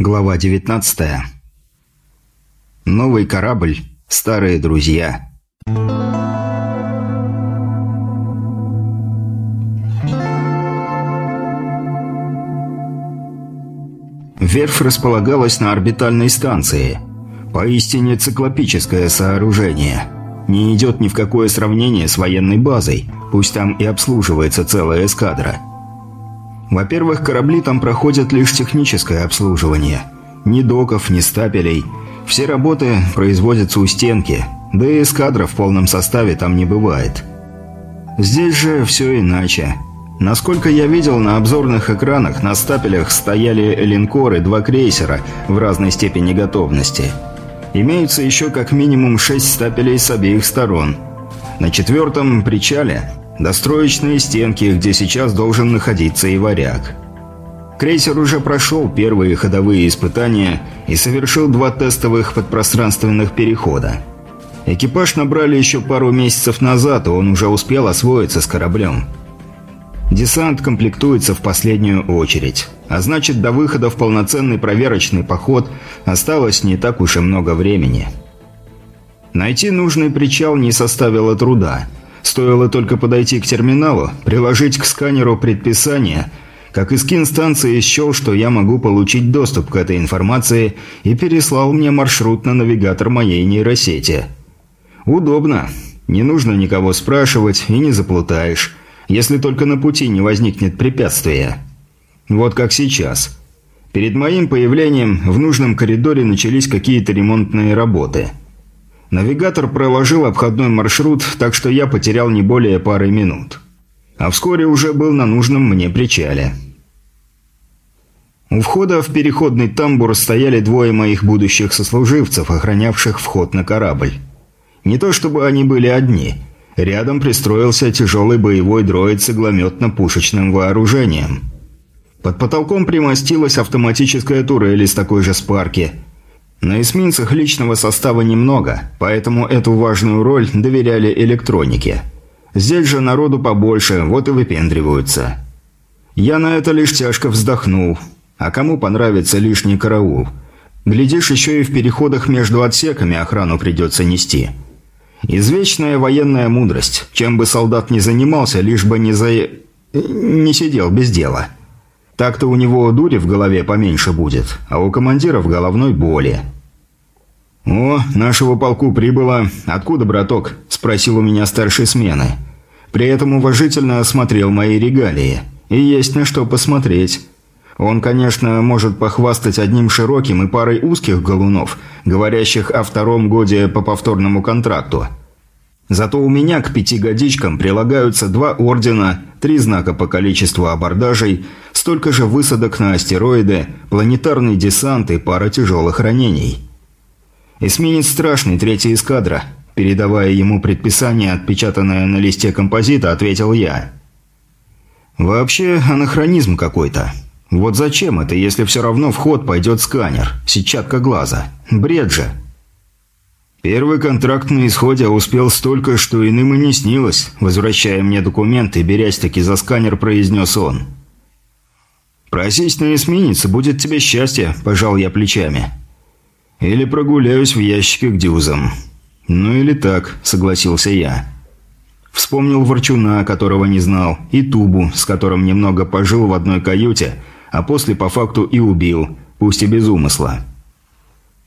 Глава 19. Новый корабль, старые друзья. Верфь располагалась на орбитальной станции. Поистине циклопическое сооружение. Не идет ни в какое сравнение с военной базой, пусть там и обслуживается целая эскадра – во-первых, корабли там проходят лишь техническое обслуживание. Ни доков, ни стапелей. Все работы производятся у стенки, да и эскадра в полном составе там не бывает. Здесь же все иначе. Насколько я видел на обзорных экранах, на стапелях стояли линкоры, два крейсера в разной степени готовности. Имеются еще как минимум шесть стапелей с обеих сторон. На четвертом причале Достроечные стенки, где сейчас должен находиться и варяг. Крейсер уже прошел первые ходовые испытания и совершил два тестовых подпространственных перехода. Экипаж набрали еще пару месяцев назад, и он уже успел освоиться с кораблем. Десант комплектуется в последнюю очередь. А значит, до выхода в полноценный проверочный поход осталось не так уж и много времени. Найти нужный причал не составило труда – Стоило только подойти к терминалу, приложить к сканеру предписание, как Искин станции счел, что я могу получить доступ к этой информации и переслал мне маршрут на навигатор моей нейросети. Удобно. Не нужно никого спрашивать и не заплутаешь, если только на пути не возникнет препятствия. Вот как сейчас. Перед моим появлением в нужном коридоре начались какие-то ремонтные работы – Навигатор проложил обходной маршрут, так что я потерял не более пары минут. А вскоре уже был на нужном мне причале. У входа в переходный тамбур стояли двое моих будущих сослуживцев, охранявших вход на корабль. Не то чтобы они были одни. Рядом пристроился тяжелый боевой дроид с иглометно-пушечным вооружением. Под потолком примостилась автоматическая турель из такой же спарки – на эсминцах личного состава немного, поэтому эту важную роль доверяли электронике. Здесь же народу побольше, вот и выпендриваются. Я на это лишь тяжко вздохнул. А кому понравится лишний караул? Глядишь, еще и в переходах между отсеками охрану придется нести. Извечная военная мудрость. Чем бы солдат ни занимался, лишь бы не за... не сидел без дела. Так-то у него дури в голове поменьше будет, а у командиров головной боли. «О, нашего полку прибыло. Откуда, браток?» – спросил у меня старшей смены. При этом уважительно осмотрел мои регалии. И есть на что посмотреть. Он, конечно, может похвастать одним широким и парой узких галунов, говорящих о втором годе по повторному контракту – Зато у меня к пяти годичкам прилагаются два ордена, три знака по количеству абордажей, столько же высадок на астероиды, планетарный десант и пара тяжелых ранений. Эсминец страшный, третья эскадра. Передавая ему предписание, отпечатанное на листе композита, ответил я. «Вообще анахронизм какой-то. Вот зачем это, если все равно в ход пойдет сканер, сетчатка глаза? Бред же!» Первый контракт на исходе успел столько, что иным и не снилось. Возвращая мне документы, берясь-таки за сканер, произнес он. «Просись на эсминец, будет тебе счастье», – пожал я плечами. «Или прогуляюсь в ящике к дюзам». «Ну или так», – согласился я. Вспомнил Ворчуна, которого не знал, и Тубу, с которым немного пожил в одной каюте, а после по факту и убил, пусть и без умысла.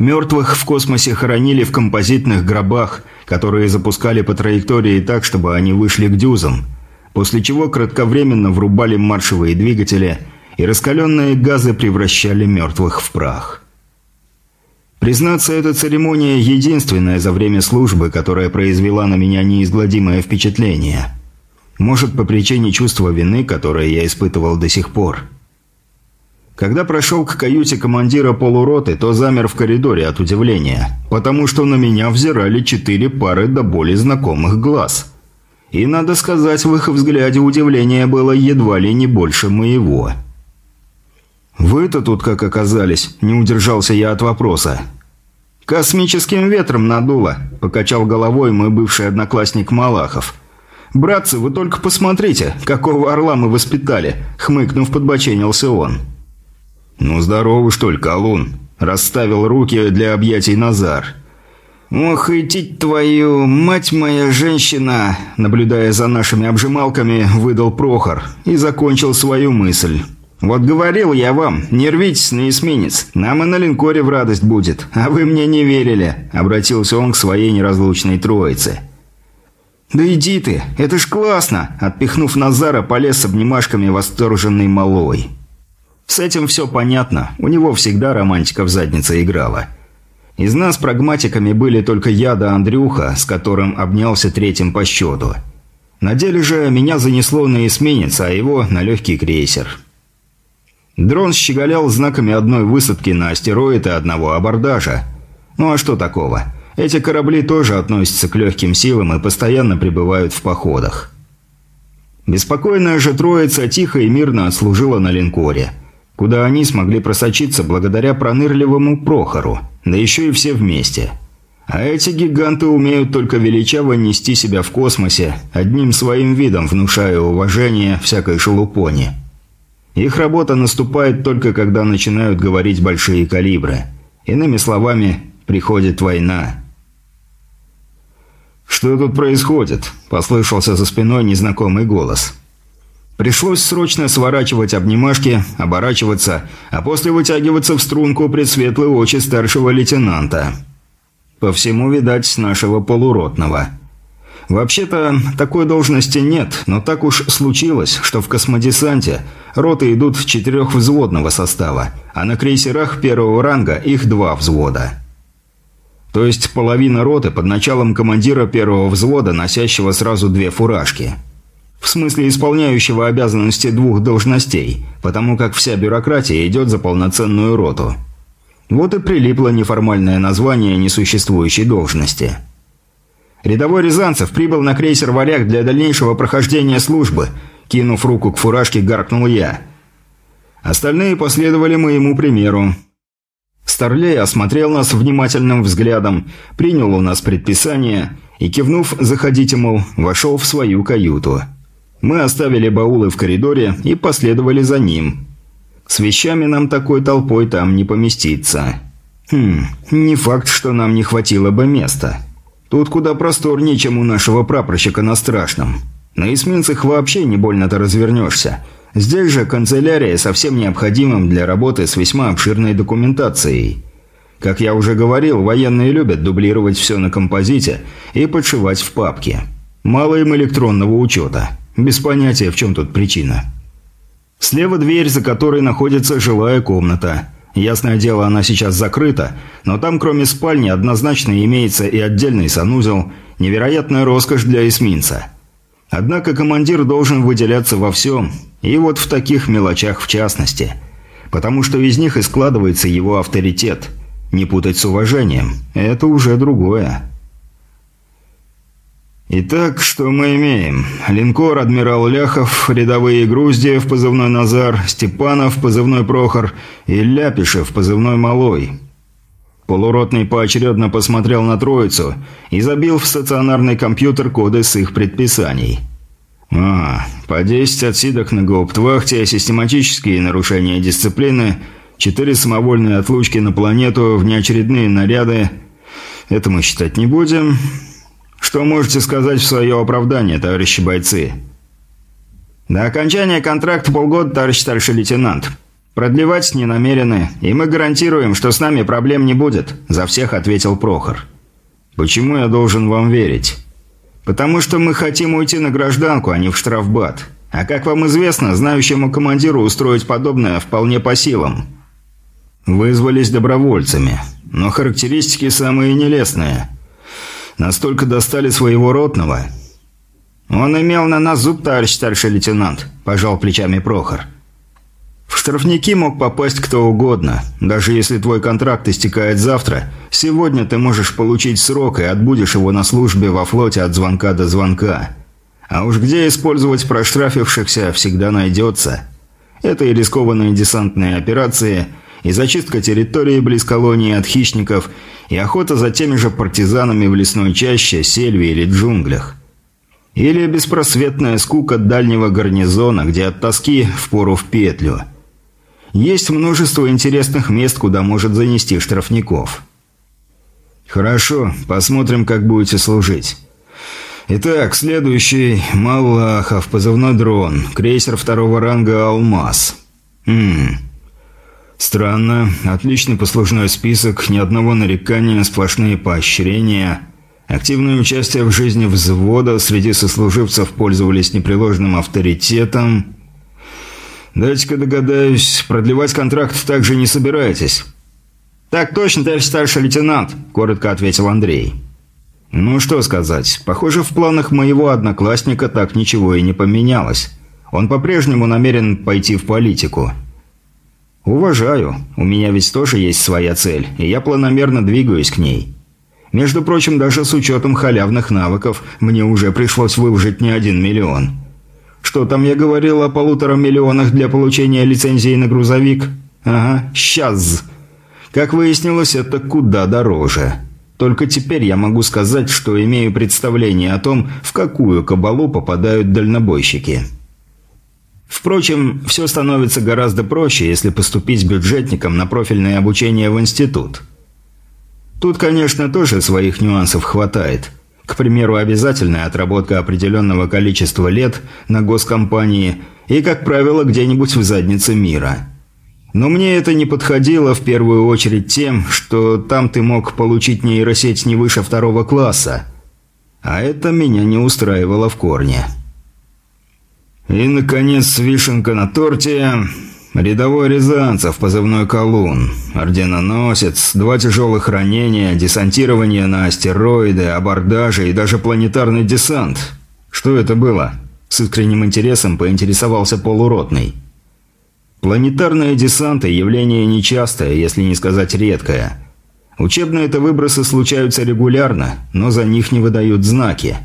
Мертвых в космосе хоронили в композитных гробах, которые запускали по траектории так, чтобы они вышли к дюзам, после чего кратковременно врубали маршевые двигатели, и раскаленные газы превращали мертвых в прах. Признаться, эта церемония единственная за время службы, которая произвела на меня неизгладимое впечатление. Может, по причине чувства вины, которое я испытывал до сих пор – когда прошел к каюте командира полуроты, то замер в коридоре от удивления, потому что на меня взирали четыре пары до боли знакомых глаз. И, надо сказать, в их взгляде удивление было едва ли не больше моего. «Вы-то тут как оказались?» – не удержался я от вопроса. «Космическим ветром надуло», – покачал головой мой бывший одноклассник Малахов. «Братцы, вы только посмотрите, какого орла мы воспитали», – хмыкнув, подбоченился он. «Ну здорово, что ли, колун?» – расставил руки для объятий Назар. «Ох, идти твою, мать моя женщина!» Наблюдая за нашими обжималками, выдал Прохор и закончил свою мысль. «Вот говорил я вам, не рвитесь на эсминец, нам и на линкоре в радость будет, а вы мне не верили», — обратился он к своей неразлучной троице. «Да иди ты, это ж классно!» – отпихнув Назара, полез с обнимашками восторженный малой. С этим все понятно, у него всегда романтика в заднице играла. Из нас прагматиками были только я да Андрюха, с которым обнялся третьим по счету. На деле же меня занесло на эсминец, а его на легкий крейсер. Дрон щеголял знаками одной высадки на астероид и одного абордажа. Ну а что такого? Эти корабли тоже относятся к легким силам и постоянно пребывают в походах. Беспокойная же троица тихо и мирно отслужила на линкоре, куда они смогли просочиться благодаря пронырливому Прохору, да еще и все вместе. А эти гиганты умеют только величаво нести себя в космосе, одним своим видом внушая уважение всякой шелупони. Их работа наступает только когда начинают говорить большие калибры. Иными словами, приходит война. «Что тут происходит?» – послышался за спиной незнакомый голос. Пришлось срочно сворачивать обнимашки, оборачиваться, а после вытягиваться в струнку пред светлые очи старшего лейтенанта. По всему, видать, нашего полуротного – Вообще-то, такой должности нет, но так уж случилось, что в космодесанте роты идут четырехвзводного состава, а на крейсерах первого ранга их два взвода. То есть половина роты под началом командира первого взвода, носящего сразу две фуражки. В смысле исполняющего обязанности двух должностей, потому как вся бюрократия идет за полноценную роту. Вот и прилипло неформальное название несуществующей должности – Рядовой Рязанцев прибыл на крейсер «Варяг» для дальнейшего прохождения службы. Кинув руку к фуражке, гаркнул я. Остальные последовали моему примеру. Старлей осмотрел нас внимательным взглядом, принял у нас предписание и, кивнув «заходите», мол, вошел в свою каюту. Мы оставили баулы в коридоре и последовали за ним. С вещами нам такой толпой там не поместиться. Хм, не факт, что нам не хватило бы места. Тут куда просторнее, чем у нашего прапорщика на Страшном. На эсминцах вообще не больно-то развернешься. Здесь же канцелярия со всем необходимым для работы с весьма обширной документацией. Как я уже говорил, военные любят дублировать все на композите и подшивать в папке. Мало им электронного учета. Без понятия, в чем тут причина. Слева дверь, за которой находится жилая комната – Ясное дело, она сейчас закрыта, но там кроме спальни однозначно имеется и отдельный санузел, невероятная роскошь для эсминца. Однако командир должен выделяться во всем, и вот в таких мелочах в частности. Потому что из них и складывается его авторитет. Не путать с уважением – это уже другое. Итак, что мы имеем? Линкор «Адмирал Ляхов», рядовые Груздиев, позывной «Назар», Степанов, позывной «Прохор» и Ляпишев, позывной «Малой». Полуротный поочередно посмотрел на троицу и забил в стационарный компьютер коды с их предписаний. А, по 10 отсидок на гауптвахте, систематические нарушения дисциплины, 4 самовольные отлучки на планету, внеочередные наряды. Это мы считать не будем. Что можете сказать в свое оправдание, товарищи бойцы?» «До окончания контракта полгода, товарищ старший лейтенант. Продлевать не намерены, и мы гарантируем, что с нами проблем не будет», – за всех ответил Прохор. «Почему я должен вам верить?» «Потому что мы хотим уйти на гражданку, а не в штрафбат. А как вам известно, знающему командиру устроить подобное вполне по силам». «Вызвались добровольцами, но характеристики самые нелестные». Настолько достали своего ротного. Он имел на нас зуб, товарищ старший лейтенант, пожал плечами Прохор. В штрафники мог попасть кто угодно. Даже если твой контракт истекает завтра, сегодня ты можешь получить срок и отбудешь его на службе во флоте от звонка до звонка. А уж где использовать проштрафившихся всегда найдется. Это и рискованные десантные операции – и зачистка территории близ колонии от хищников, и охота за теми же партизанами в лесной чаще, сельве или джунглях. Или беспросветная скука дальнего гарнизона, где от тоски впору в петлю. Есть множество интересных мест, куда может занести штрафников. Хорошо, посмотрим, как будете служить. Итак, следующий – Малахов, позывной дрон, крейсер второго ранга «Алмаз». Хм. Странно. Отличный послужной список, ни одного нарекания, сплошные поощрения. Активное участие в жизни взвода, среди сослуживцев пользовались непреложным авторитетом. Дайте-ка догадаюсь, продлевать контракт также не собираетесь? «Так точно, товарищ старший лейтенант», – коротко ответил Андрей. Ну что сказать, похоже, в планах моего одноклассника так ничего и не поменялось. Он по-прежнему намерен пойти в политику. Уважаю, у меня ведь тоже есть своя цель, и я планомерно двигаюсь к ней. Между прочим, даже с учетом халявных навыков, мне уже пришлось выложить не один миллион. Что там я говорил о полутора миллионах для получения лицензии на грузовик? Ага, сейчас. Как выяснилось, это куда дороже. Только теперь я могу сказать, что имею представление о том, в какую кабалу попадают дальнобойщики. Впрочем, все становится гораздо проще, если поступить бюджетником на профильное обучение в институт. Тут, конечно, тоже своих нюансов хватает. К примеру, обязательная отработка определенного количества лет на госкомпании и, как правило, где-нибудь в заднице мира – но мне это не подходило в первую очередь тем, что там ты мог получить нейросеть не выше второго класса. А это меня не устраивало в корне. И, наконец, вишенка на торте... Рядовой Рязанцев, позывной «Колун», орденоносец, два тяжелых ранения, десантирование на астероиды, абордажи и даже планетарный десант. Что это было? С искренним интересом поинтересовался полуротный. Планетарные десанты – явление нечастое, если не сказать редкое. Учебные это выбросы случаются регулярно, но за них не выдают знаки.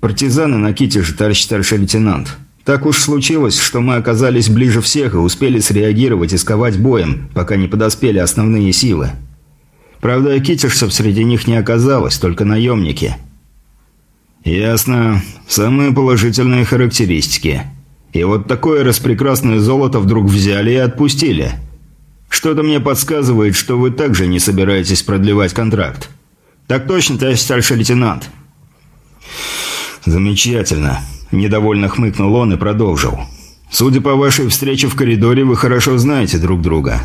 Партизаны на ките же, товарищ старший лейтенант. Так уж случилось, что мы оказались ближе всех и успели среагировать и сковать боем, пока не подоспели основные силы. Правда, китишцев среди них не оказалось, только наемники. «Ясно. Самые положительные характеристики». И вот такое распрекрасное золото вдруг взяли и отпустили. Что-то мне подсказывает, что вы также не собираетесь продлевать контракт. Так точно, товарищ старший лейтенант. Замечательно. Недовольно хмыкнул он и продолжил. Судя по вашей встрече в коридоре, вы хорошо знаете друг друга.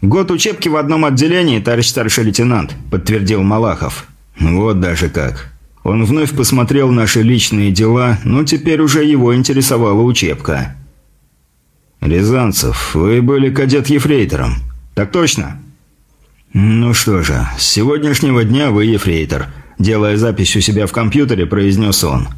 «Год учебки в одном отделении, товарищ старший лейтенант», – подтвердил Малахов. «Вот даже как. Он вновь посмотрел наши личные дела, но теперь уже его интересовала учебка. «Рязанцев, вы были кадет-ефрейтором?» «Так точно». «Ну что же, с сегодняшнего дня вы ефрейтор», – делая запись у себя в компьютере, произнес он.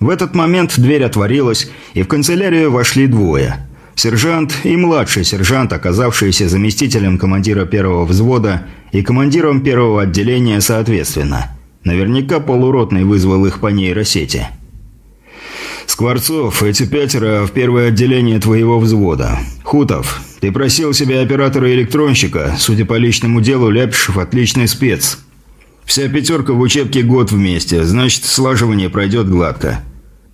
В этот момент дверь отворилась, и в канцелярию вошли двое. Сержант и младший сержант, оказавшиеся заместителем командира первого взвода и командиром первого отделения соответственно – Наверняка полуротный вызвал их по нейросети. «Скворцов, эти пятеро в первое отделение твоего взвода. Хутов, ты просил себе оператора-электронщика. Судя по личному делу, Ляпишев отличный спец. Вся пятерка в учебке год вместе, значит, слаживание пройдет гладко.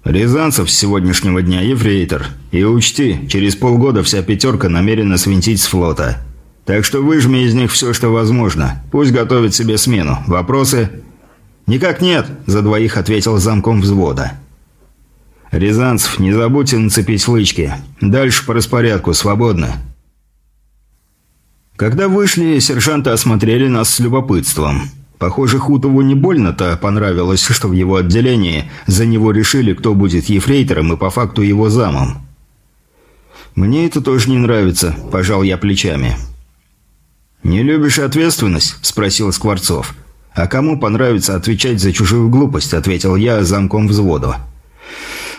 Рязанцев с сегодняшнего дня ефрейтор. И учти, через полгода вся пятерка намерена свинтить с флота. Так что выжми из них все, что возможно. Пусть готовят себе смену. Вопросы?» «Никак нет», – за двоих ответил замком взвода. «Рязанцев, не забудьте нацепить лычки. Дальше по распорядку, свободно». Когда вышли, сержанты осмотрели нас с любопытством. Похоже, Хутову не больно-то понравилось, что в его отделении за него решили, кто будет ефрейтором и по факту его замом. «Мне это тоже не нравится», – пожал я плечами. «Не любишь ответственность?» – спросил Скворцов. «А кому понравится отвечать за чужую глупость?» – ответил я замком взвода.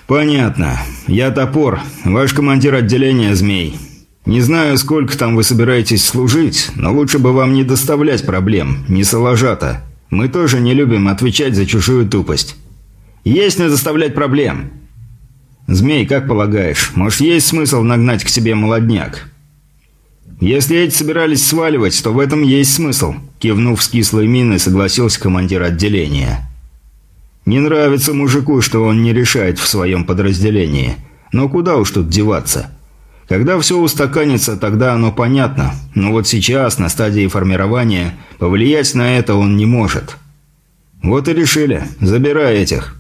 «Понятно. Я топор. Ваш командир отделения «Змей». Не знаю, сколько там вы собираетесь служить, но лучше бы вам не доставлять проблем, не соложата. Мы тоже не любим отвечать за чужую тупость». «Есть не доставлять проблем». «Змей, как полагаешь, может, есть смысл нагнать к себе молодняк?» «Если эти собирались сваливать, то в этом есть смысл», – кивнув с кислой миной, согласился командир отделения. «Не нравится мужику, что он не решает в своем подразделении. Но куда уж тут деваться? Когда все устаканится, тогда оно понятно. Но вот сейчас, на стадии формирования, повлиять на это он не может. Вот и решили. Забирай этих.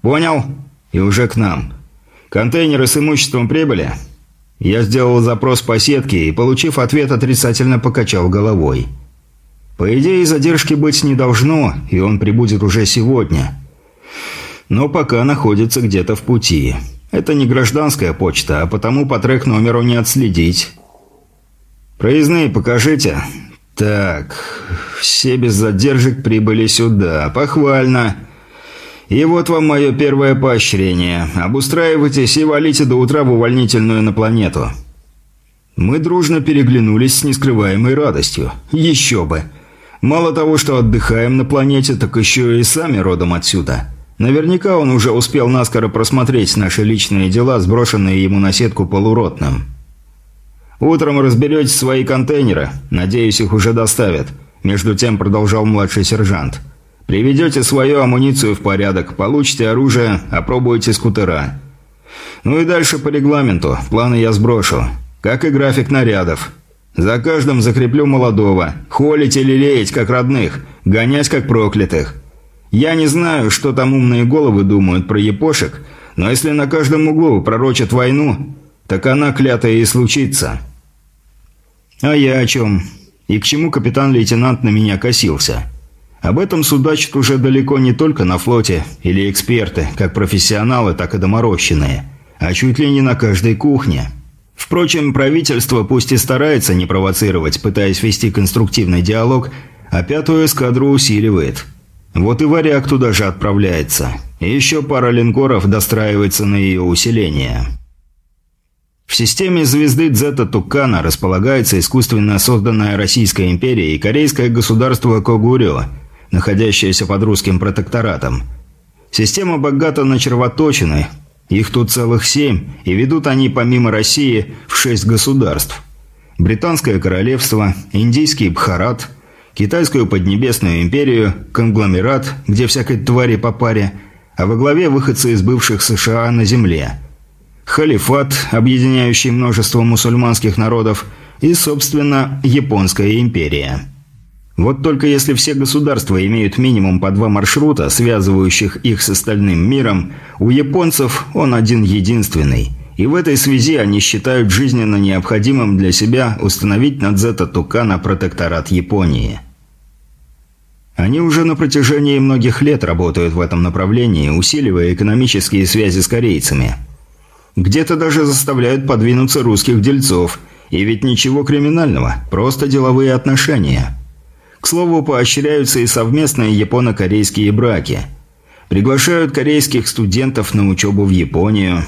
Понял? И уже к нам. Контейнеры с имуществом прибыли? Я сделал запрос по сетке и, получив ответ, отрицательно покачал головой. По идее, задержки быть не должно, и он прибудет уже сегодня. Но пока находится где-то в пути. Это не гражданская почта, а потому по трек-номеру не отследить. Проездные покажите. Так, все без задержек прибыли сюда. Похвально. И вот вам мое первое поощрение. Обустраивайтесь и валите до утра в увольнительную на планету. Мы дружно переглянулись с нескрываемой радостью. Еще бы. Мало того, что отдыхаем на планете, так еще и сами родом отсюда. Наверняка он уже успел наскоро просмотреть наши личные дела, сброшенные ему на сетку полуротным. «Утром разберете свои контейнеры. Надеюсь, их уже доставят», – между тем продолжал младший сержант. «Приведете свою амуницию в порядок, получите оружие, опробуете скутера. Ну и дальше по регламенту. Планы я сброшу. Как и график нарядов. За каждым закреплю молодого. Холить или леять, как родных. Гонять, как проклятых. Я не знаю, что там умные головы думают про епошек, но если на каждом углу пророчат войну, так она клятая и случится. А я о чем? И к чему капитан-лейтенант на меня косился? Об этом судачат уже далеко не только на флоте или эксперты, как профессионалы, так и доморощенные, а чуть ли не на каждой кухне. Впрочем, правительство пусть и старается не провоцировать, пытаясь вести конструктивный диалог, а пятую эскадру усиливает – вот и варяг туда же отправляется. Еще пара линкоров достраивается на ее усиление. В системе звезды Дзета Тукана располагается искусственно созданная Российская империя и корейское государство Когурё, находящееся под русским протекторатом. Система богата на червоточины, их тут целых семь, и ведут они помимо России в шесть государств. Британское королевство, Индийский Бхарат – Китайскую Поднебесную империю, конгломерат, где всякой твари по паре, а во главе выходцы из бывших США на земле. Халифат, объединяющий множество мусульманских народов, и, собственно, Японская империя. Вот только если все государства имеют минимум по два маршрута, связывающих их с остальным миром, у японцев он один единственный. И в этой связи они считают жизненно необходимым для себя установить над Зета-Тукана протекторат Японии – они уже на протяжении многих лет работают в этом направлении, усиливая экономические связи с корейцами. Где-то даже заставляют подвинуться русских дельцов. И ведь ничего криминального, просто деловые отношения. К слову, поощряются и совместные японо-корейские браки. Приглашают корейских студентов на учебу в Японию.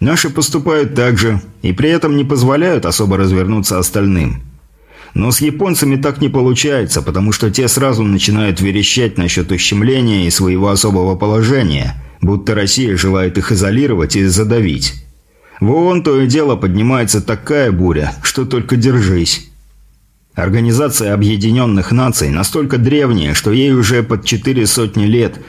Наши поступают так же, и при этом не позволяют особо развернуться остальным – но с японцами так не получается, потому что те сразу начинают верещать насчет ущемления и своего особого положения, будто Россия желает их изолировать и задавить. В ООН то и дело поднимается такая буря, что только держись. Организация Объединенных Наций настолько древняя, что ей уже под четыре сотни лет.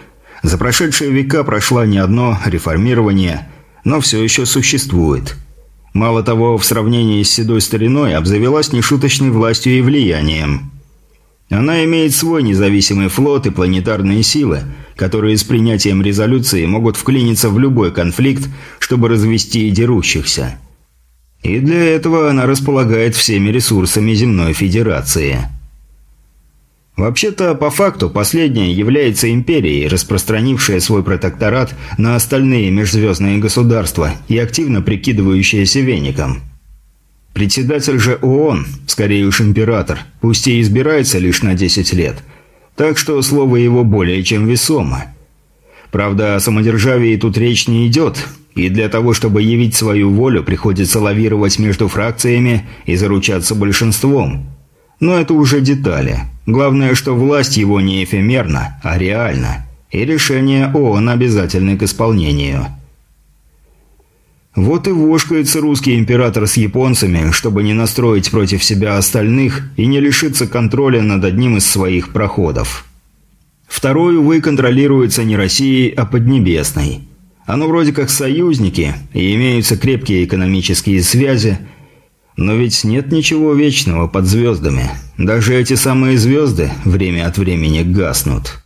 За прошедшие века прошла не одно реформирование, но все еще существует – Мало того, в сравнении с седой стариной обзавелась нешуточной властью и влиянием. Она имеет свой независимый флот и планетарные силы, которые с принятием резолюции могут вклиниться в любой конфликт, чтобы развести дерущихся. И для этого она располагает всеми ресурсами Земной Федерации – Вообще-то, по факту, последняя является империей, распространившая свой протекторат на остальные межзвездные государства и активно прикидывающаяся веником. Председатель же ООН, скорее уж император, пусть и избирается лишь на 10 лет, так что слово его более чем весомо. Правда, о самодержавии тут речь не идет, и для того, чтобы явить свою волю, приходится лавировать между фракциями и заручаться большинством – но это уже детали. Главное, что власть его не эфемерна, а реальна. И решение ООН обязательны к исполнению. Вот и вошкается русский император с японцами, чтобы не настроить против себя остальных и не лишиться контроля над одним из своих проходов. Второй, увы, контролируется не Россией, а Поднебесной. Оно вроде как союзники, и имеются крепкие экономические связи, но ведь нет ничего вечного под звездами. Даже эти самые звезды время от времени гаснут».